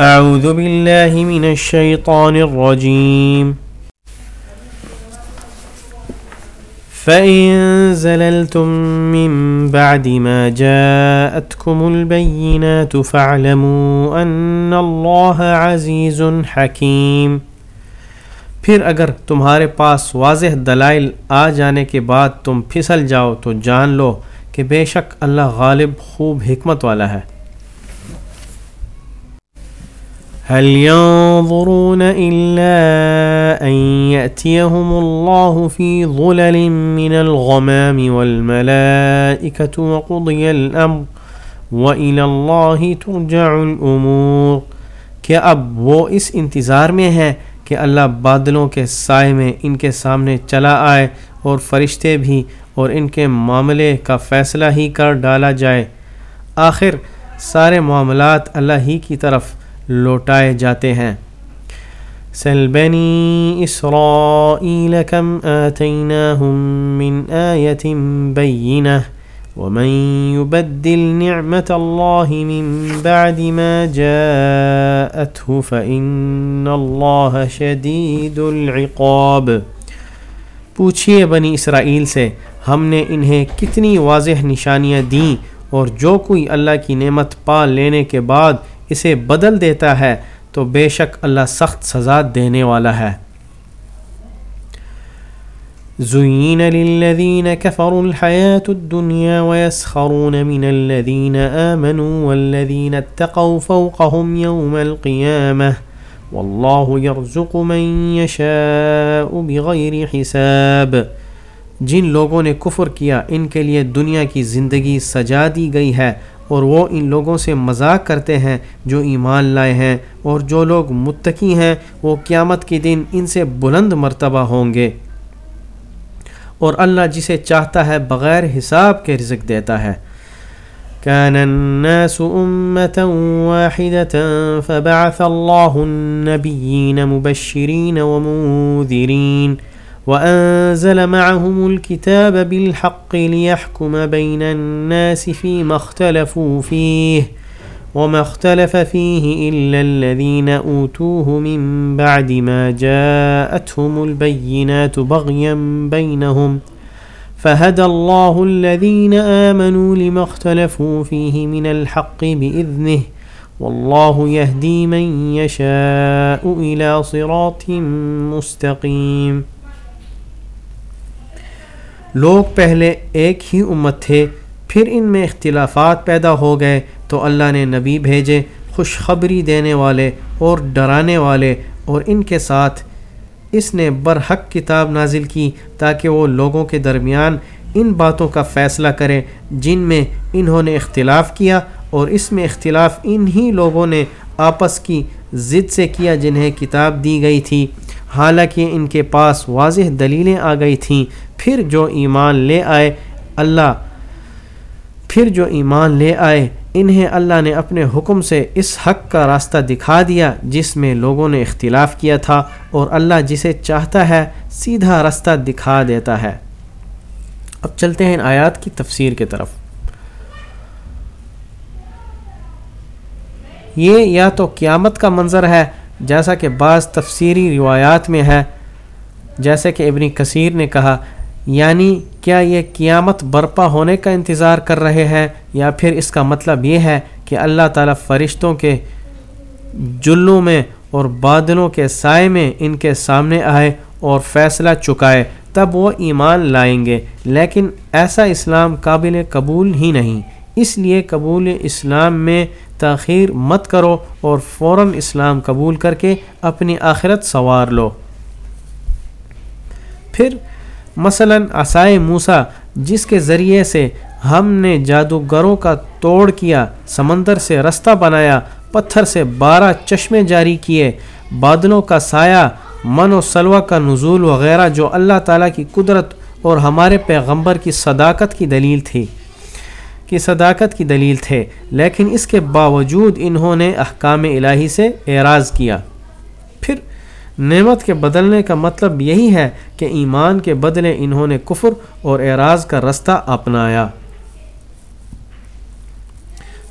أعوذ بالله من الشيطان الرجيم. فإن زللتم من بعد ما جاءتكم البينات فاعلموا أن الله عزيز حكيم. پھر اگر تمہارے پاس واضح دلائل آ جانے کے بعد تم پھسل جاؤ تو جان لو کہ بے شک اللہ غالب خوب حکمت والا ہے۔ هل ينظرون إلا أن يأتيهم الله في ظلل من الغمام والملائكة وقضي الأمر وإلى الله ترجع الأمور کیا اب وہ اس انتظار میں ہے کہ اللہ بادلوں کے سائے میں ان کے سامنے چلا آئے اور فرشتے بھی اور ان کے معاملے کا فیصلہ ہی کر ڈالا جائے۔ آخر سارے معاملات اللہ ہی کی طرف لوٹائے جاتے ہیں۔ سل بنی اسرائیل کم آتیناہم من آیت بینہ ومن يبدل نعمة الله من بعد ما جاءته فإن الله شديد العقاب۔ پوچھئے بنی اسرائیل سے، ہم نے انہیں کتنی واضح نشانیاں دیں اور جو کوئی اللہ کی نعمت پا لینے کے بعد اسے بدل دیتا ہے تو بے شک اللہ سخت سزا دینے والا ہے۔ زين للذين كفروا الحياة الدنيا ويسخرون من الذين آمنوا والذين اتقوا فوقهم يوم القيامة والله يرزق من يشاء بغير حساب جن لوگوں نے کفر کیا، ان کے لیے دنیا کی زندگی سجا دی گئی ہے۔ اور وہ ان لوگوں سے مذاق کرتے ہیں جو ایمان لائے ہیں اور جو لوگ متقی ہیں، وہ قیامت کے دن ان سے بلند مرتبہ ہوں گے۔ اور اللہ جسے چاہتا ہے بغیر حساب کے رزق دیتا ہے۔ كان الناس أمة واحدة فبعث الله النبيين مبشرين ومنذرين وأنزل معهم الكتاب بالحق ليحكم بين الناس فيما اختلفوا فيه وما اختلف فيه إلا الذين أوتوه من بعد ما جاءتهم البينات بغيا بينهم فهدى الله الذين آمنوا لما اختلفوا فيه من الحق بإذنه والله يهدي من يشاء إلى صراط مستقيم لوگ پہلے ایک ہی امت تھے، پھر ان میں اختلافات پیدا ہو گئے۔ تو اللہ نے نبی بھیجے، خوشخبری دینے والے اور ڈرانے والے اور ان کے ساتھ۔ اس نے برحق کتاب نازل کی تاکہ وہ لوگوں کے درمیان ان باتوں کا فیصلہ کریں جن میں انہوں نے اختلاف کیا اور اس میں اختلاف انہی لوگوں نے آپس کی ضد سے کیا جنہیں کتاب دی گئی تھی۔ حالانکہ ان کے پاس واضح دلیلیں آ گئی تھیں۔ پھر جو ایمان لے آئے، اللہ پھر جو ایمان لے آئے، انہیں اللہ نے اپنے حکم سے اس حق کا راستہ دکھا دیا جس میں لوگوں نے اختلاف کیا تھا اور اللہ جسے چاہتا ہے سیدھا راستہ دکھا دیتا ہے۔ اب چلتے ہیں ان آیات کی تفسیر کی طرف۔ یہ یا تو قیامت کا منظر ہے جیسا کہ بعض تفسیری روایات میں ہے، جیسے کہ ابن کثیر نے کہا یعنی کیا یہ قیامت برپا ہونے کا انتظار کر رہے ہیں؟ یا پھر اس کا مطلب یہ ہے کہ اللہ تعالیٰ فرشتوں کے جلوں میں اور بادلوں کے سائے میں ان کے سامنے آئے اور فیصلہ چکائے، تب وہ ایمان لائیں گے۔ لیکن ایسا اسلام قابل قبول ہی نہیں۔ اس لیے قبول اسلام میں تاخیر مت کرو اور فوراً اسلام قبول کر کے اپنی آخرت سوار لو۔ پھر مثلا عصائے موسا جس کے ذریعے سے ہم نے جادوگروں کا توڑ کیا، سمندر سے رستہ بنایا، پتھر سے بارہ چشمے جاری کیے، بادلوں کا سایہ، من و سلوہ کا نزول وغیرہ جو اللہ تعالیٰ کی قدرت اور ہمارے پیغمبر کی صداقت کی دلیل تھی۔ کی صداقت کی دلیل تھے، لیکن اس کے باوجود انہوں نے احکام الہی سے اعراض کیا۔ پھر نعمت کے بدلنے کا مطلب یہی ہے کہ ایمان کے بدلے انہوں نے کفر اور اعراض کا رستہ اپنایا۔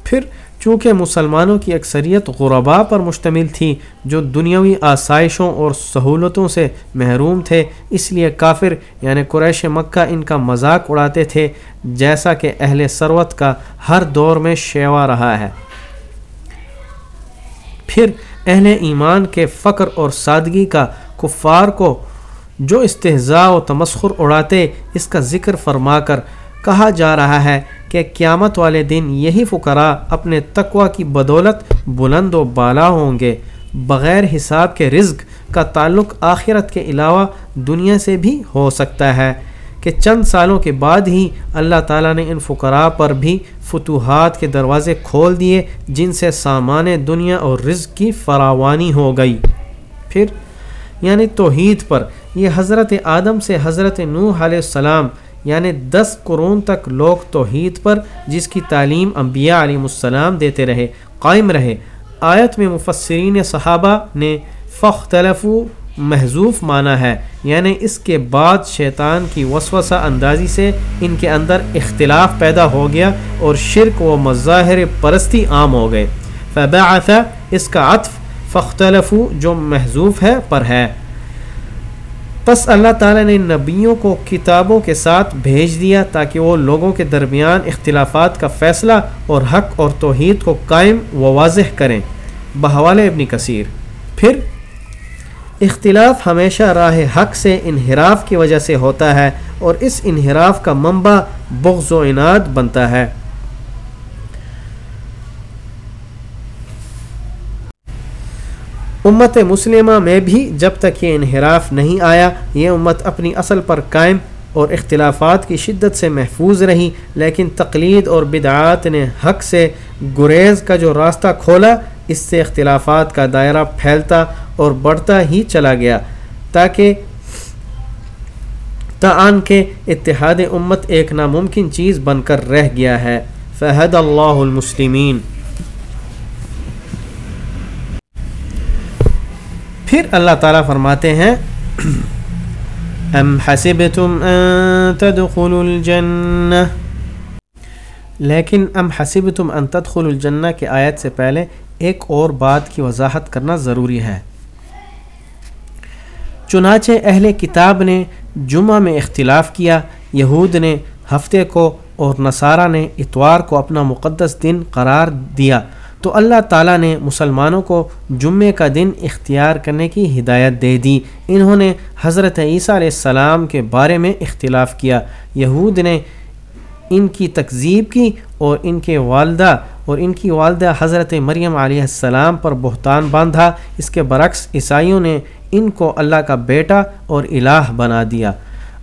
پھر چونکہ مسلمانوں کی اکثریت غربا پر مشتمل تھی جو دنیاوی آسائشوں اور سہولتوں سے محروم تھے، اس لیے کافر یعنی قریش مکہ ان کا مذاق اڑاتے تھے، جیسا کہ اہل ثروت کا ہر دور میں شیوا رہا ہے۔ پھر اہل ایمان کے فقر اور سادگی کا کفار کو جو استحضاء و تمسخر اڑاتے، اس کا ذکر فرما کر کہا جا رہا ہے کہ قیامت والے دن یہی فقراء اپنے تقوی کی بدولت بلند و بالا ہوں گے۔ بغیر حساب کے رزق کا تعلق آخرت کے علاوہ دنیا سے بھی ہو سکتا ہے۔ کہ چند سالوں کے بعد ہی اللہ تعالیٰ نے ان فقراء پر بھی فتوحات کے دروازے کھول دیے، جن سے سامان دنیا اور رزق کی فراوانی ہو گئی۔ پھر یعنی توحید پر، یہ حضرت آدم سے حضرت نوح علیہ السلام یعنی دس قرون تک لوگ توحید پر، جس کی تعلیم انبیاء علیہ السلام دیتے رہے، قائم رہے۔ آیت میں مفسرین صحابہ نے فختلف محضوف مانا ہے یعنی اس کے بعد شیطان کی وسوسہ اندازی سے ان کے اندر اختلاف پیدا ہو گیا اور شرک و مظاہر پرستی عام ہو گئے۔ فبعث، اس کا عطف فختلف جو محضوف ہے، پر ہے۔ پس اللہ تعالیٰ نے نبیوں کو کتابوں کے ساتھ بھیج دیا تاکہ وہ لوگوں کے درمیان اختلافات کا فیصلہ اور حق اور توحید کو قائم و واضح کریں۔ بحوال ابن کثیر۔ پھر، اختلاف ہمیشہ راہ حق سے انحراف کی وجہ سے ہوتا ہے اور اس انحراف کا منبع بغض و انعد بنتا ہے۔ امت مسلمہ میں بھی جب تک یہ انحراف نہیں آیا، یہ امت اپنی اصل پر قائم اور اختلافات کی شدت سے محفوظ رہی، لیکن تقلید اور بدعات نے حق سے گریز کا جو راستہ کھولا، اس سے اختلافات کا دائرہ پھیلتا اور بڑھتا ہی چلا گیا۔ تاکہ تعان کے اتحاد امت ایک ناممکن چیز بن کر رہ گیا ہے۔ فہد اللہ المسلمین پھر اللہ تعالیٰ فرماتے ہیں ام حسبتم ان تدخلوا الجنہ لیکن ام حسبتم ان تدخلوا الجنہ کی آیت سے پہلے ایک اور بات کی وضاحت کرنا ضروری ہے۔ چنانچہ اہل کتاب نے جمعہ میں اختلاف کیا، یہود نے ہفتے کو اور نصارہ نے اتوار کو اپنا مقدس دن قرار دیا۔ تو اللہ تعالیٰ نے مسلمانوں کو جمعے کا دن اختیار کرنے کی ہدایت دے دی۔ انہوں نے حضرت عیسیٰ علیہ السلام کے بارے میں اختلاف کیا۔ یہود نے ان کی تکذیب کی اور ان کے والدہ اور ان کی والدہ حضرت مریم علیہ السلام پر بہتان باندھا۔ اس کے برعکس عیسائیوں نے ان کو اللہ کا بیٹا اور الہ بنا دیا۔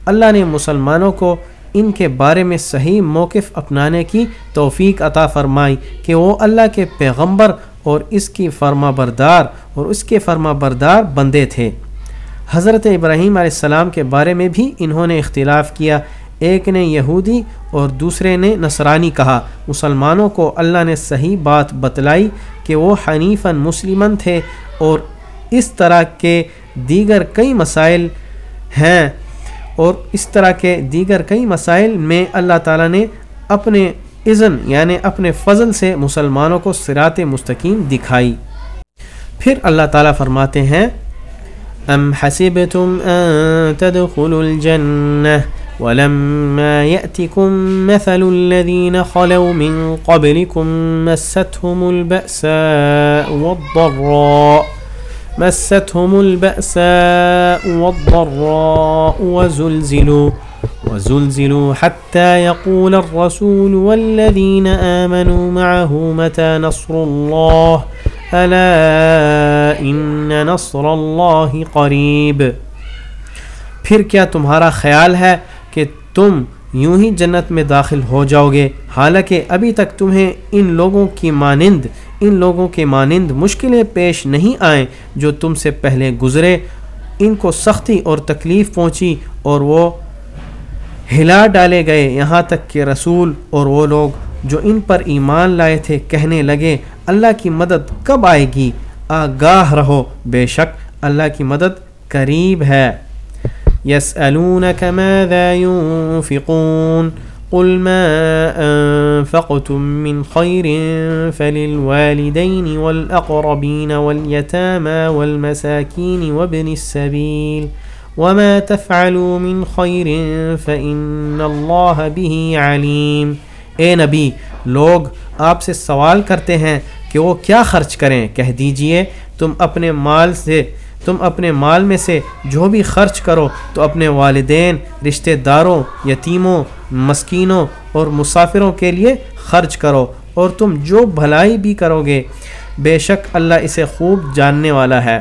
اللہ نے مسلمانوں کو ان کے بارے میں صحیح موقف اپنانے کی توفیق عطا فرمائی کہ وہ اللہ کے پیغمبر اور اس کی فرما بردار اور اس کے فرما بردار بندے تھے۔ حضرت ابراہیم علیہ السلام کے بارے میں بھی انہوں نے اختلاف کیا۔ ایک نے یہودی اور دوسرے نے نصرانی کہا۔ مسلمانوں کو اللہ نے صحیح بات بتلائی کہ وہ حنیفاً مسلمن تھے اور اس طرح کے دیگر کئی مسائل ہیں۔ اور اس طرح کے دیگر کئی مسائل میں اللہ تعالیٰ نے اپنے اذن یعنی اپنے فضل سے مسلمانوں کو سرات مستقیم دکھائی۔ پھر اللہ تعالیٰ فرماتے ہیں ام حسبتم ان تدخلوا الجنہ ولما يأتكم مثل الذين خلوا من قبلكم مستهم البأساء والضراء مستهم البأساء والضراء وزلزلوا وزلزلوا حتى يقول الرسول والذين آمنوا معه متى نصر الله؟ ألا إن نصر الله قريب. پھر کیا تمہارا خیال ہے کہ تم یوں ہی جنت میں داخل ہو جاؤ گے؟ حالانکہ ابھی تک تمہیں ان لوگوں کی مانند ان لوگوں کے مانند مشکلیں پیش نہیں آئیں جو تم سے پہلے گزرے۔ ان کو سختی اور تکلیف پہنچی اور وہ ہلا ڈالے گئے۔ یہاں تک کہ رسول اور وہ لوگ جو ان پر ایمان لائے تھے کہنے لگے، اللہ کی مدد کب آئے گی؟ آگاہ رہو، بے شک اللہ کی مدد قریب ہے۔ یس ينفقون قل ما أنفقتم من خير فللوالدين والأقربين واليتامى والمساكين وابن السبيل وما تفعلوا من خير فإن الله به عليم۔ اے نبی، لوگ آپ سے سوال کرتے ہیں کہ وہ کیا خرچ کریں؟ کہہ دیجیے تم اپنے مال سے تم اپنے مال میں سے جو بھی خرچ کرو تو اپنے والدین، رشتہ داروں، یتیموں، مسکینوں اور مسافروں کے لیے خرچ کرو اور تم جو بھلائی بھی کرو گے، بے شک اللہ اسے خوب جاننے والا ہے۔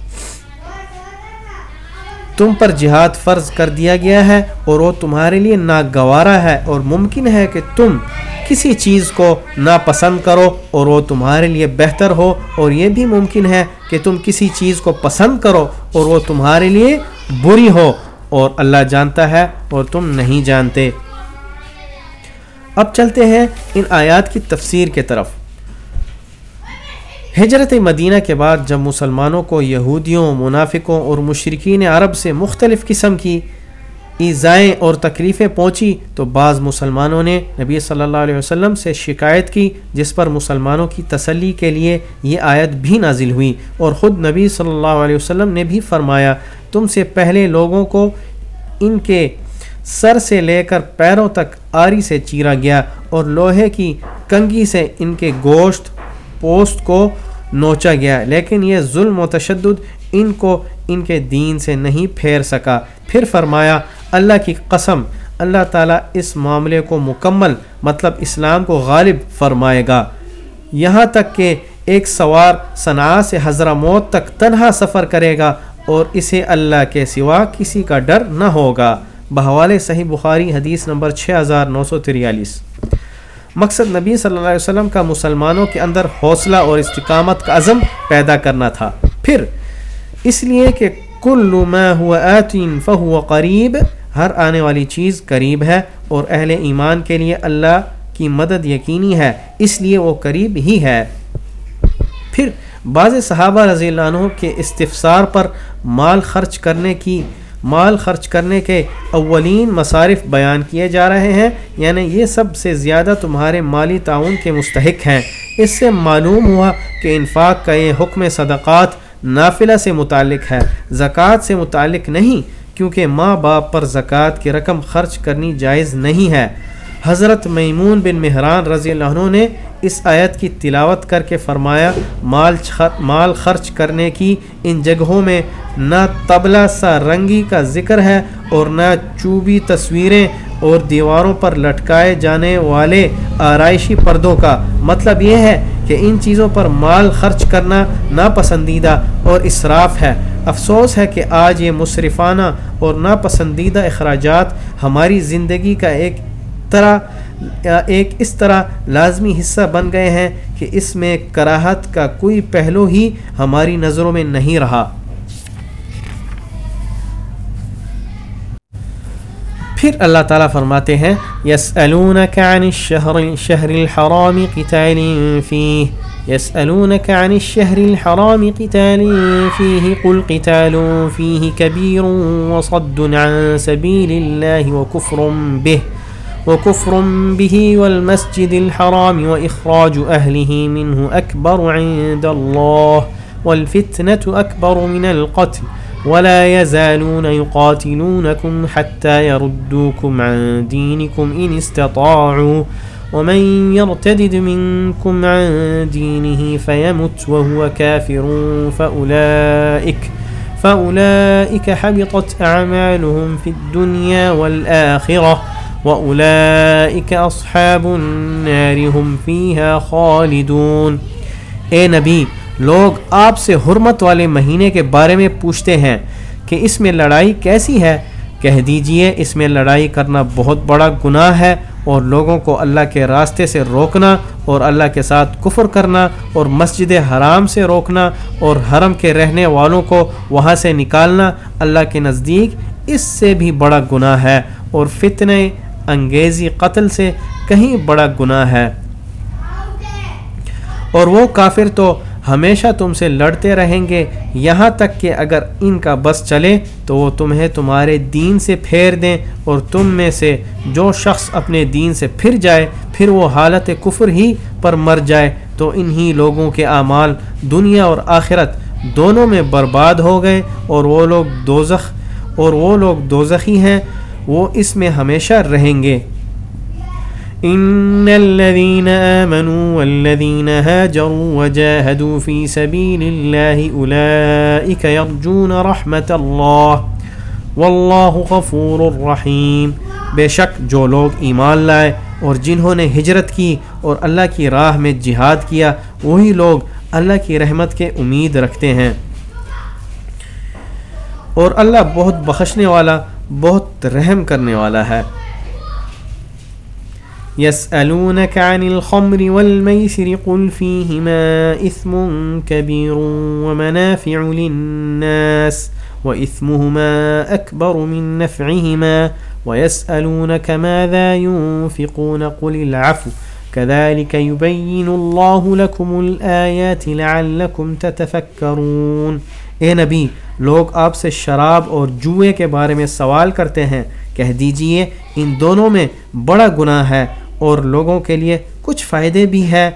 تم پر جہاد فرض کر دیا گیا ہے اور وہ تمہارے لیے ناگوارا ہے اور ممکن ہے کہ تم کسی چیز کو ناپسند کرو اور وہ تمہارے لیے بہتر ہو اور یہ بھی ممکن ہے کہ تم کسی چیز کو پسند کرو اور وہ تمہارے لیے بری ہو اور اللہ جانتا ہے اور تم نہیں جانتے۔ اب چلتے ہیں ان آیات کی تفسیر کے طرف۔ ہجرت مدینہ کے بعد جب مسلمانوں کو یہودیوں، منافقوں اور مشرقین عرب سے مختلف قسم کی ایزائیں اور تکلیفیں پہنچی تو بعض مسلمانوں نے نبی صلی اللہ علیہ وسلم سے شکایت کی، جس پر مسلمانوں کی تسلی کے لیے یہ آیت بھی نازل ہوئی اور خود نبی صلی اللہ علیہ وسلم نے بھی فرمایا، تم سے پہلے لوگوں کو ان کے سر سے لے کر پیروں تک آری سے چیرا گیا اور لوہے کی کنگھی سے ان کے گوشت پوسٹ کو نوچا گیا، لیکن یہ ظلم و تشدد ان کو ان کے دین سے نہیں پھیر سکا۔ پھر فرمایا، اللہ کی قسم، اللہ تعالیٰ اس معاملے کو مکمل مطلب اسلام کو غالب فرمائے گا۔ یہاں تک کہ ایک سوار صنع سے حضرہ موت تک تنہا سفر کرے گا اور اسے اللہ کے سوا کسی کا ڈر نہ ہوگا۔ بحوال صحیح بخاری حدیث نمبر 6943 مقصد نبی صلی اللہ علیہ وسلم کا مسلمانوں کے اندر حوصلہ اور استقامت کا عزم پیدا کرنا تھا۔ پھر، اس لیے کہ کل ما ہوا آتین فہو قریب، ہر آنے والی چیز قریب ہے اور اہل ایمان کے لیے اللہ کی مدد یقینی ہے، اس لیے وہ قریب ہی ہے۔ پھر، بعض صحابہ رضی اللہ عنہ کے استفسار پر مال خرچ کرنے کی مال خرچ کرنے کے اولین مصارف بیان کیے جا رہے ہیں۔ یعنی یہ سب سے زیادہ تمہارے مالی تعاون کے مستحق ہیں۔ اس سے معلوم ہوا کہ انفاق کا یہ حکم صدقات نافلہ سے متعلق ہے۔ زکوٰۃ سے متعلق نہیں، کیونکہ ماں باپ پر زکوٰۃ کی رقم خرچ کرنی جائز نہیں ہے۔ حضرت میمون بن مہران رضی اللہ عنہ نے اس آیت کی تلاوت کر کے فرمایا، مال مال خرچ کرنے کی ان جگہوں میں نہ تبلا سا رنگی کا ذکر ہے اور نہ چوبی تصویریں اور دیواروں پر لٹکائے جانے والے آرائشی پردوں کا۔ مطلب یہ ہے کہ ان چیزوں پر مال خرچ کرنا ناپسندیدہ اور اسراف ہے۔ افسوس ہے کہ آج یہ مصرفانہ اور ناپسندیدہ اخراجات ہماری زندگی کا ایک طرح ایک اس طرح لازمی حصہ بن گئے ہیں کہ اس میں کراہت کا کوئی پہلو ہی ہماری نظروں میں نہیں رہا۔ پھر اللہ تعالیٰ فرماتے ہیں يسألونك عن الشهر الشهر الحرام قتال فيه يسألونك عن الشهر الحرام قتال فيه قل قتال فيه كبير وصد عن سبيل الله وكفر به وكفر به والمسجد الحرام وإخراج أهله منه أكبر عند الله والفتنة أكبر من القتل ولا يزالون يقاتلونكم حتى يردوكم عن دينكم إن استطاعوا ومن يرتدد منكم عن دينه فيمت وهو كافر فأولئك فأولئك حبطت أعمالهم في الدنيا والآخرة وأولئك أصحاب النار هم فيها خالدون۔ اے نبی، لوگ آپ سے حرمت والے مہینے کے بارے میں پوچھتے ہیں کہ اس میں لڑائی کیسی ہے؟ کہہ دیجیے، اس میں لڑائی کرنا بہت بڑا گناہ ہے اور لوگوں کو اللہ کے راستے سے روکنا اور اللہ کے ساتھ کفر کرنا اور مسجد حرام سے روکنا اور حرم کے رہنے والوں کو وہاں سے نکالنا اللہ کے نزدیک، اس سے بھی بڑا گناہ ہے اور فتنے انگیزی قتل سے کہیں بڑا گناہ ہے۔ اور وہ کافر تو ہمیشہ تم سے لڑتے رہیں گے۔ یہاں تک کہ اگر ان کا بس چلے تو وہ تمہیں تمہارے دین سے پھیر دیں اور تم میں سے جو شخص اپنے دین سے پھر جائے، پھر وہ حالت کفر ہی پر مر جائے۔ تو انہی لوگوں کے اعمال دنیا اور آخرت دونوں میں برباد ہو گئے اور وہ لوگ دوزخ، اور وہ لوگ دوزخی ہیں۔ وہ اس میں ہمیشہ رہیں گے۔ ان الذين امنوا والذين هاجروا وجاهدوا في سبيل الله اولئك يرجون رحمه الله والله غفور رحيم۔ بے شک جو لوگ ایمان لائے اور جنہوں نے ہجرت کی اور اللہ کی راہ میں جہاد کیا، وہی لوگ اللہ کی رحمت کے امید رکھتے ہیں۔ اور اللہ بہت بخشنے والا بہت رحم کرنے والا ہے۔ يسألونك عن الخمر والميسر قل فيهما إثم كبير ومنافع للناس وإثمهما أكبر من نفعهما ويسألونك ماذا ينفقون قل العفو كذلك يبين الله لكم الآيات لعلكم تتفكرون اے نبی، لوگ آپ سے شراب اور جوئے کے بارے میں سوال کرتے ہیں۔ کہہ دیجیے، ان دونوں میں بڑا گناہ ہے اور لوگوں کے لیے کچھ فائدے بھی ہے۔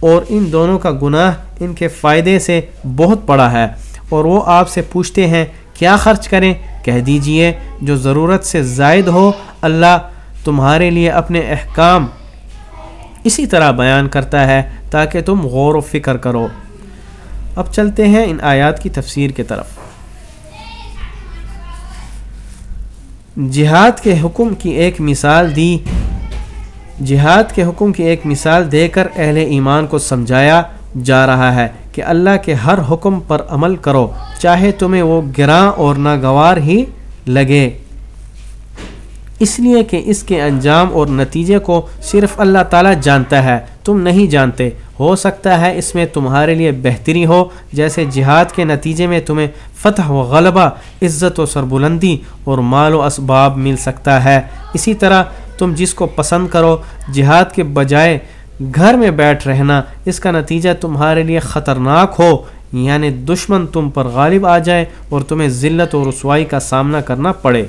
اور ان دونوں کا گناہ ان کے فائدے سے بہت بڑا ہے۔ اور وہ آپ سے پوچھتے ہیں، کیا خرچ کریں؟ کہہ دیجیے، جو ضرورت سے زائد ہو، اللہ تمہارے لیے اپنے احکام اسی طرح بیان کرتا ہے تاکہ تم غور و فکر کرو۔ اب چلتے ہیں ان آیات کی تفسیر کی طرف۔ جہاد کے حکم کی ایک مثال دی، جہاد کے حکم کی ایک مثال دے کر اہل ایمان کو سمجھایا جا رہا ہے کہ اللہ کے ہر حکم پر عمل کرو، چاہے تمہیں وہ گراں اور ناگوار ہی لگے۔ اس لیے کہ اس کے انجام اور نتیجے کو صرف اللہ تعالیٰ جانتا ہے، تم نہیں جانتے۔ ہو سکتا ہے، اس میں تمہارے لیے بہتری ہو۔ جیسے جہاد کے نتیجے میں تمہیں فتح و غلبہ، عزت و سربلندی اور مال و اسباب مل سکتا ہے۔ اسی طرح تم جس کو پسند کرو، جہاد کے بجائے گھر میں بیٹھ رہنا، اس کا نتیجہ تمہارے لیے خطرناک ہو۔ یعنی دشمن تم پر غالب آ جائے اور تمہیں ذلت و رسوائی کا سامنا کرنا پڑے۔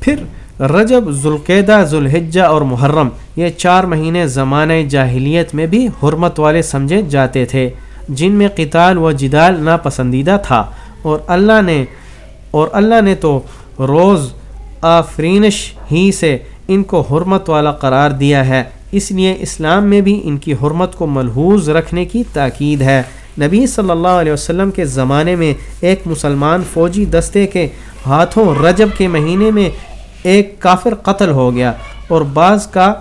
پھر رجب ذوالقیدہ ذوالحجہ اور محرم، یہ چار مہینے زمانۂ جاہلیت میں بھی حرمت والے سمجھے جاتے تھے، جن میں قتال و جدال ناپسندیدہ تھا۔ اور اللہ نے، اور اللہ نے تو روز آفرینش ہی سے ان کو حرمت والا قرار دیا ہے۔ اس لیے اسلام میں بھی ان کی حرمت کو ملحوظ رکھنے کی تاکید ہے۔ نبی صلی اللہ علیہ وسلم کے زمانے میں ایک مسلمان فوجی دستے کے ہاتھوں رجب کے مہینے میں ایک کافر قتل ہو گیا اور بعض کا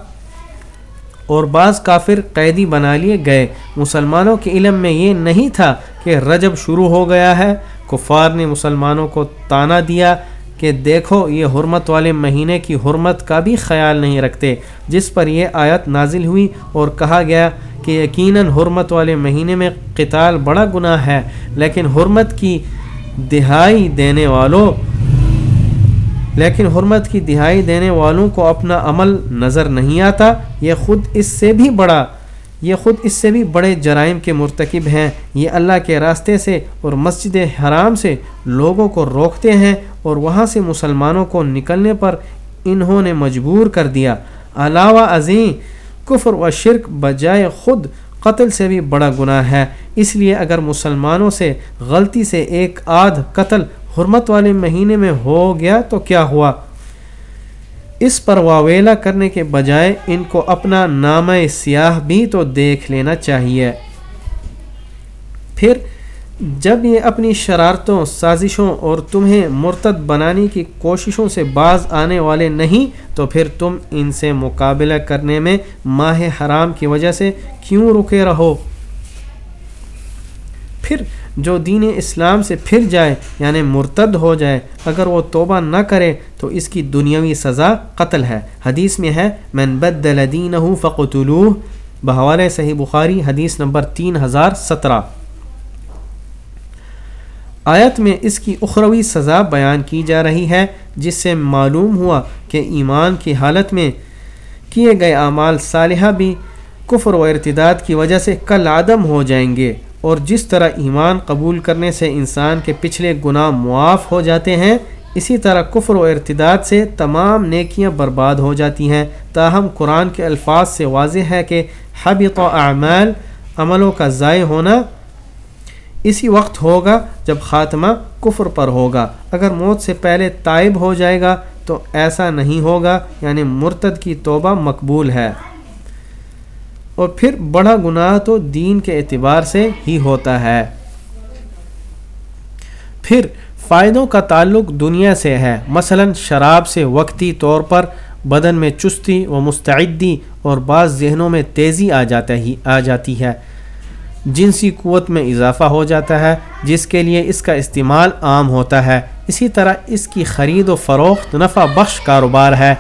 اور بعض کافر قیدی بنا لیے گئے۔ مسلمانوں کے علم میں یہ نہیں تھا کہ رجب شروع ہو گیا ہے۔ کفار نے مسلمانوں کو تانا دیا کہ دیکھو، یہ حرمت والے مہینے کی حرمت کا بھی خیال نہیں رکھتے۔ جس پر یہ آیت نازل ہوئی اور کہا گیا کہ یقیناً حرمت والے مہینے میں قتال بڑا گناہ ہے، لیکن حرمت کی دہائی دینے والوں لیکن حرمت کی دہائی دینے والوں کو اپنا عمل نظر نہیں آتا، یہ خود اس سے بھی بڑا، یہ خود اس سے بھی بڑے جرائم کے مرتکب ہیں۔ یہ اللہ کے راستے سے اور مسجد حرام سے لوگوں کو روکتے ہیں اور وہاں سے مسلمانوں کو نکلنے پر انہوں نے مجبور کر دیا۔ علاوہ عظیم کفر و شرک بجائے خود قتل سے بھی بڑا گناہ ہے۔ اس لیے اگر مسلمانوں سے غلطی سے ایک آدھ قتل حرمت والے مہینے میں ہو گیا تو کیا ہوا؟ اس پر واویلا کرنے کے بجائے ان کو اپنا نام سیاہ بھی تو دیکھ لینا چاہیے۔ پھر جب یہ اپنی شرارتوں، سازشوں اور تمہیں مرتد بنانے کی کوششوں سے باز آنے والے نہیں، تو پھر تم ان سے مقابلہ کرنے میں ماہ حرام کی وجہ سے کیوں رکے رہو؟ پھر جو دین اسلام سے پھر جائے یعنی مرتد ہو جائے، اگر وہ توبہ نہ کرے تو اس کی دنیاوی سزا قتل ہے۔ حدیث میں ہے، من بدل دینہ فقتلوہ بحوالِ صحیح بخاری، حدیث نمبر تین ہزار سترہ۔ آیت میں اس کی اخروی سزا بیان کی جا رہی ہے، جس سے معلوم ہوا کہ ایمان کی حالت میں کیے گئے اعمال صالحہ بھی کفر و ارتداد کی وجہ سے کل عدم ہو جائیں گے۔ اور جس طرح ایمان قبول کرنے سے انسان کے پچھلے گناہ معاف ہو جاتے ہیں، اسی طرح کفر و ارتداد سے تمام نیکیاں برباد ہو جاتی ہیں۔ تاہم، قرآن کے الفاظ سے واضح ہے کہ حبط و اعمال، عملوں کا ضائع ہونا اسی وقت ہوگا جب خاتمہ کفر پر ہوگا۔ اگر موت سے پہلے طائب ہو جائے گا تو ایسا نہیں ہوگا یعنی مرتد کی توبہ مقبول ہے۔ اور پھر بڑا گناہ تو دین کے اعتبار سے ہی ہوتا ہے۔ پھر فائدوں کا تعلق دنیا سے ہے۔ مثلا شراب سے وقتی طور پر بدن میں چستی و مستعدی اور بعض ذہنوں میں تیزی آ جاتا ہی آ جاتی ہے۔ جنسی قوت میں اضافہ ہو جاتا ہے، جس کے لیے اس کا استعمال عام ہوتا ہے۔ اسی طرح اس کی خرید و فروخت نفع بخش کاروبار ہے۔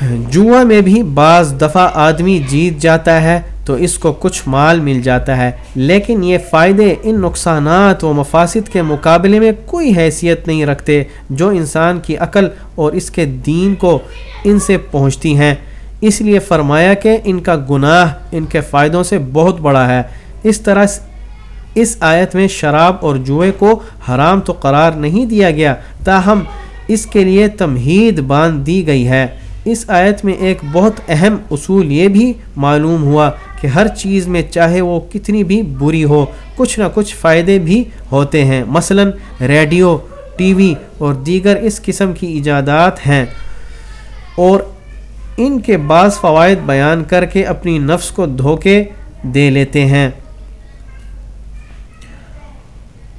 جوا میں بھی بعض دفعہ آدمی جیت جاتا ہے تو اس کو کچھ مال مل جاتا ہے، لیکن یہ فائدے ان نقصانات و مفاصد کے مقابلے میں کوئی حیثیت نہیں رکھتے جو انسان کی عقل اور اس کے دین کو ان سے پہنچتی ہیں۔ اس لیے فرمایا کہ ان کا گناہ ان کے فائدوں سے بہت بڑا ہے۔ اس طرح اس آیت میں شراب اور جوئے کو حرام تو قرار نہیں دیا گیا، تاہم اس کے لیے تمہید باندھ دی گئی ہے۔ اس آیت میں ایک بہت اہم اصول یہ بھی معلوم ہوا کہ ہر چیز میں چاہے وہ کتنی بھی بری ہو، کچھ نہ کچھ فائدے بھی ہوتے ہیں۔ مثلا ریڈیو، ٹی وی اور دیگر اس قسم کی ایجادات ہیں اور ان کے بعض فوائد بیان کر کے اپنی نفس کو دھوکے دے لیتے ہیں۔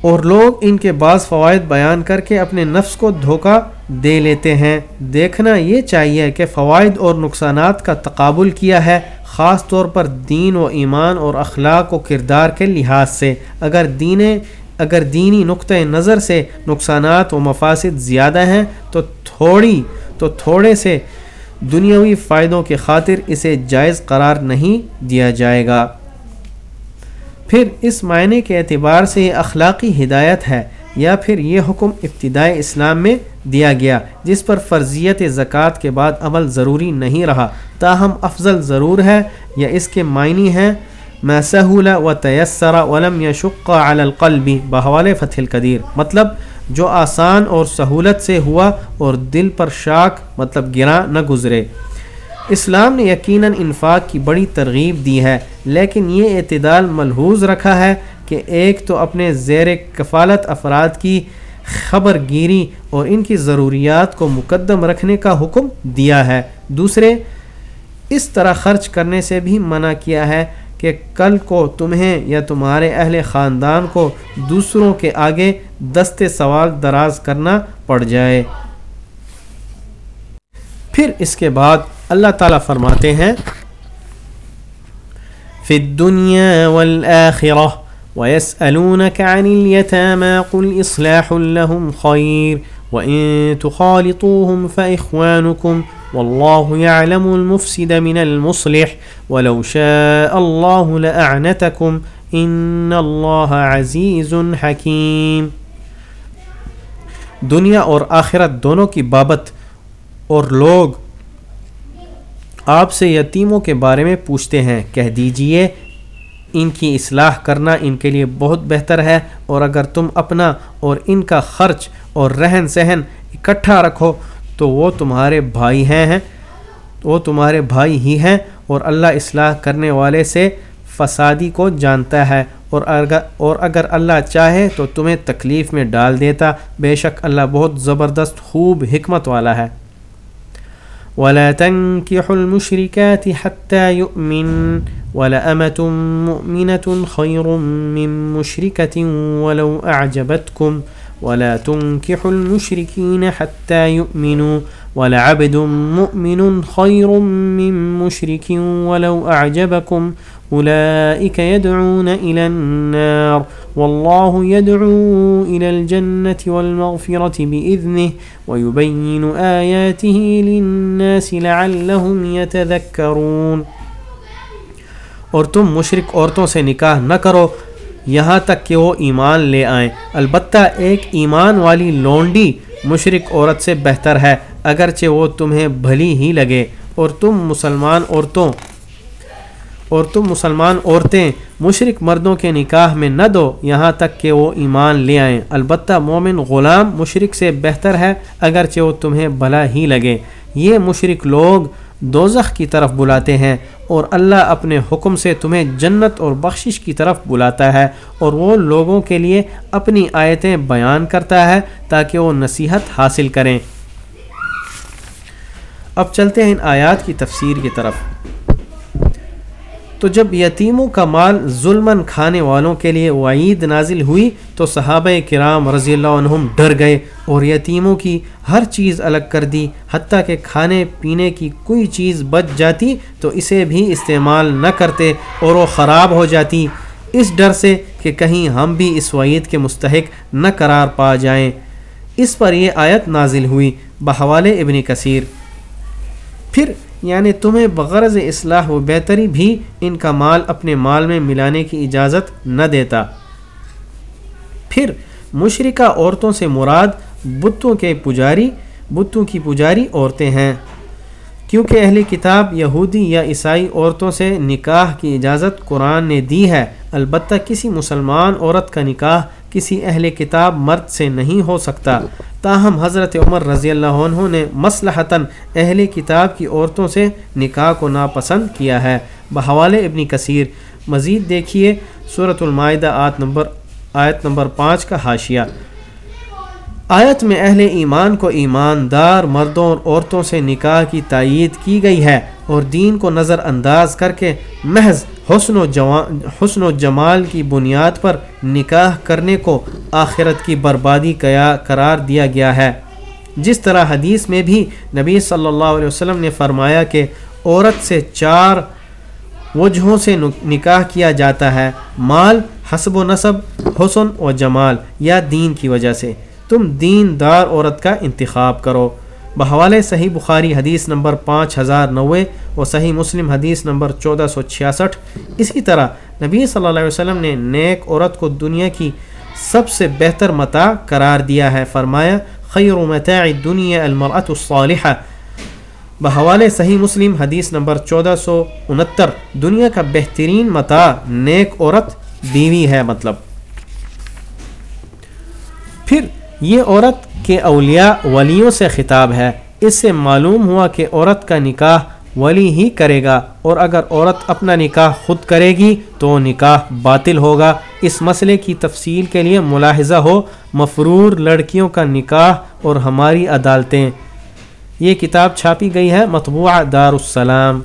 اور لوگ ان کے بعض فوائد بیان کر کے اپنے نفس کو دھوکہ دے لیتے ہیں۔ دیکھنا یہ چاہیے کہ فوائد اور نقصانات کا تقابل کیا ہے، خاص طور پر دین و ایمان اور اخلاق و کردار کے لحاظ سے۔ اگر دین اگر دینی نقطۂ نظر سے نقصانات و مفاصد زیادہ ہیں، تو تھوڑی، تو تھوڑے سے دنیاوی فائدوں کی خاطر اسے جائز قرار نہیں دیا جائے گا۔ پھر اس معنی کے اعتبار سے یہ اخلاقی ہدایت ہے۔ یا پھر یہ حکم ابتدائی اسلام میں دیا گیا، جس پر فرضیت زکوٰۃ کے بعد عمل ضروری نہیں رہا۔ تاہم افضل ضرور ہے یا اس کے معنی ہیں میں سہول و تیسر ولم یا شقہ القلبی بحوال فتح القدیر۔ مطلب جو آسان اور سہولت سے ہوا اور دل پر شاک مطلب گرا نہ گزرے۔ اسلام نے یقیناً انفاق کی بڑی ترغیب دی ہے، لیکن یہ اعتدال ملحوظ رکھا ہے کہ ایک تو اپنے زیر کفالت افراد کی خبر گیری اور ان کی ضروریات کو مقدم رکھنے کا حکم دیا ہے۔ دوسرے، اس طرح خرچ کرنے سے بھی منع کیا ہے کہ کل کو تمہیں یا تمہارے اہل خاندان کو دوسروں کے آگے دست سوال دراز کرنا پڑ جائے۔ پھر اس کے بعد اللہ تعالیٰ فرماتے ہیں، فی الدنیا والآخرہ ويسألونك عن اليتامى قل إصلاح لهم خير وإن تخالطوهم فإخوانكم والله يعلم المفسد من المصلح ولو شاء الله لأعنتكم إن الله عزيز حكيم دنیا اور آخرت دونوں کی بابت اور لوگ آپ سے یتیموں کے بارے میں پوچھتے ہیں، کہہ دیجیے ان کی اصلاح کرنا ان کے لیے بہت بہتر ہے اور اگر تم اپنا اور ان کا خرچ اور رہن سہن اکٹھا رکھو تو وہ تمہارے بھائی ہیں وہ تمہارے بھائی ہی ہیں اور اللہ اصلاح کرنے والے سے فسادی کو جانتا ہے اور اگر اور اگر اللہ چاہے تو تمہیں تکلیف میں ڈال دیتا۔ بے شک اللہ بہت زبردست، خوب حکمت والا ہے۔ ولا تنكحوا المشركات حتى يؤمن ولأمة مؤمنة خير من مشركة ولو أعجبتكم ولا تنكحوا المشركين حتى يؤمنوا ولعبد مؤمن خير من مشرك ولو أعجبكم أولئك يدعون إلى النار والله يدعو إلى الجنة والمغفرة بإذنه ويبين آياته للناس لعلهم يتذكرون اور تم مشرق عورتوں سے نکاح نہ کرو، یہاں تک کہ وہ ایمان لے آئیں۔ البتہ ایک ایمان والی لونڈی مشرق عورت سے بہتر ہے، اگرچہ وہ تمہیں بھلی ہی لگے۔ اور تم مسلمان عورتوں اور تم مسلمان عورتیں مشرق مردوں کے نکاح میں نہ دو، یہاں تک کہ وہ ایمان لے آئیں۔ البتہ مومن غلام مشرق سے بہتر ہے اگرچہ وہ تمہیں بھلا ہی لگے۔ یہ مشرق لوگ دوزخ کی طرف بلاتے ہیں اور اللہ اپنے حکم سے تمہیں جنت اور بخشش کی طرف بلاتا ہے اور وہ لوگوں کے لیے اپنی آیتیں بیان کرتا ہے تاکہ وہ نصیحت حاصل کریں۔ اب چلتے ہیں ان آیات کی تفسیر کی طرف۔ تو جب یتیموں کا مال ظلم کھانے والوں کے لیے وعید نازل ہوئی تو صحابہ کرام رضی اللہ عنہم ڈر گئے اور یتیموں کی ہر چیز الگ کر دی، حتیٰ کہ کھانے پینے کی کوئی چیز بچ جاتی تو اسے بھی استعمال نہ کرتے اور وہ خراب ہو جاتی۔ اس ڈر سے کہ کہیں ہم بھی اس وعید کے مستحق نہ قرار پا جائیں۔ اس پر یہ آیت نازل ہوئی بحوال ابن کثیر۔ پھر یعنی تمہیں بغرض اصلاح و بہتری بھی ان کا مال اپنے مال میں ملانے کی اجازت نہ دیتا۔ پھر مشرقہ عورتوں سے مراد بتوں کے پجاری، بتوں کی پجاری عورتیں ہیں۔ کیونکہ اہل کتاب یہودی یا عیسائی عورتوں سے نکاح کی اجازت قرآن نے دی ہے، البتہ کسی مسلمان عورت کا نکاح کسی اہل کتاب مرد سے نہیں ہو سکتا۔ تاہم حضرت عمر رضی اللہ عنہ نے مصلحتاً اہل کتاب کی عورتوں سے نکاح کو ناپسند کیا ہے۔ بحوال ابنی کثیر، مزید دیکھیے صورت المائدہ آت نمبر آیت نمبر پانچ کا حاشیہ۔ آیت میں اہل ایمان کو ایماندار مردوں اور عورتوں سے نکاح کی تائید کی گئی ہے اور دین کو نظر انداز کر کے محض حسن و حسن و جمال کی بنیاد پر نکاح کرنے کو آخرت کی بربادی کیا، قرار دیا گیا ہے۔ جس طرح حدیث میں بھی نبی صلی اللہ علیہ وسلم نے فرمایا کہ عورت سے چار وجہوں سے نکاح کیا جاتا ہے، مال، حسب و نصب، حسن و جمال یا دین کی وجہ سے۔ تم دین دار عورت کا انتخاب کرو۔ بحوالِ صحیح بخاری حدیث نمبر پانچ ہزار نوے و صحیح مسلم حدیث نمبر چودہ سو چھیاسٹھ۔ اسی طرح نبی صلی اللہ علیہ وسلم نے نیک عورت کو دنیا کی سب سے بہتر متاع قرار دیا ہے۔ فرمایا، خیر متاع دنیا المرأة الصالحہ۔ بحوالِ صحیح مسلم حدیث نمبر چودہ سو انہتر۔ دنیا کا بہترین متاع نیک عورت بیوی ہے مطلب۔ پھر یہ عورت کے اولیاء ولیوں سے خطاب ہے۔ اس سے معلوم ہوا کہ عورت کا نکاح ولی ہی کرے گا اور اگر عورت اپنا نکاح خود کرے گی تو نکاح باطل ہوگا۔ اس مسئلے کی تفصیل کے لیے ملاحظہ ہو، مفرور لڑکیوں کا نکاح اور ہماری عدالتیں۔ یہ کتاب چھاپی گئی ہے مطبوعہ دار السلام